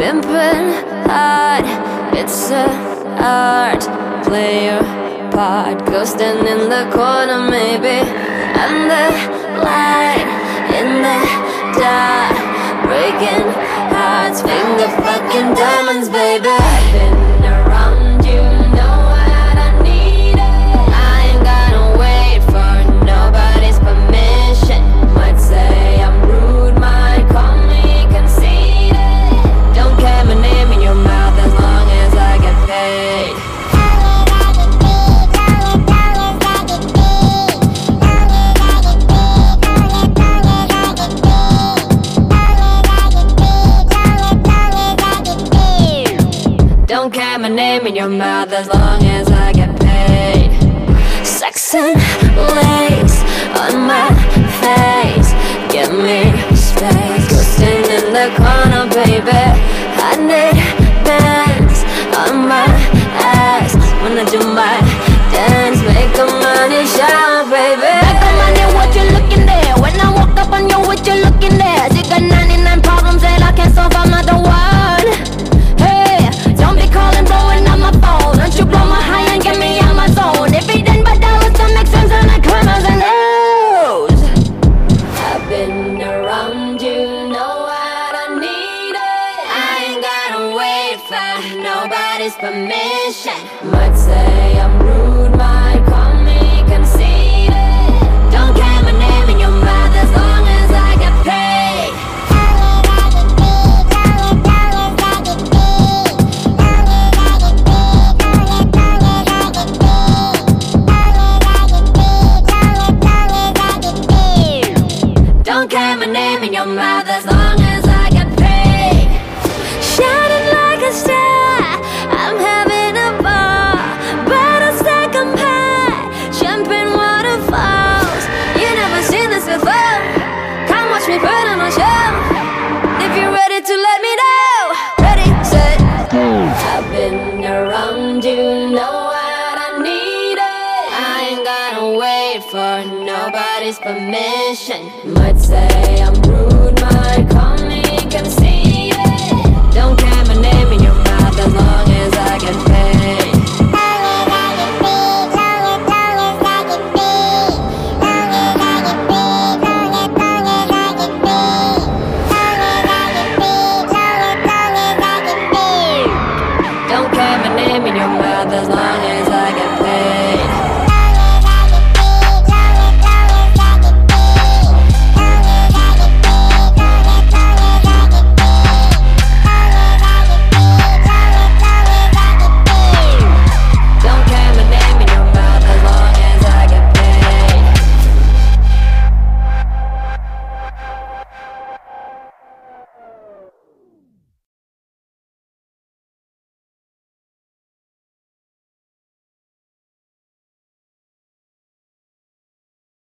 pimping hard. It's a art. Play your part. Ghosting in the corner, maybe. I'm the light in the dark. Breaking hearts, finger fucking diamonds, baby. I've been around you, name in your mouth as long as I get paid. Sex and lace on my face. Give me space. Ghosting in the corner, baby. I need nobody's permission. Might say I'm rude, might call me conceited. Don't care my name in your mouth as long as I get paid. Don't care my name in your mouth as long as I get nobody's permission. Might say I'm rude, might call me conceited. Don't care my name in your mouth as long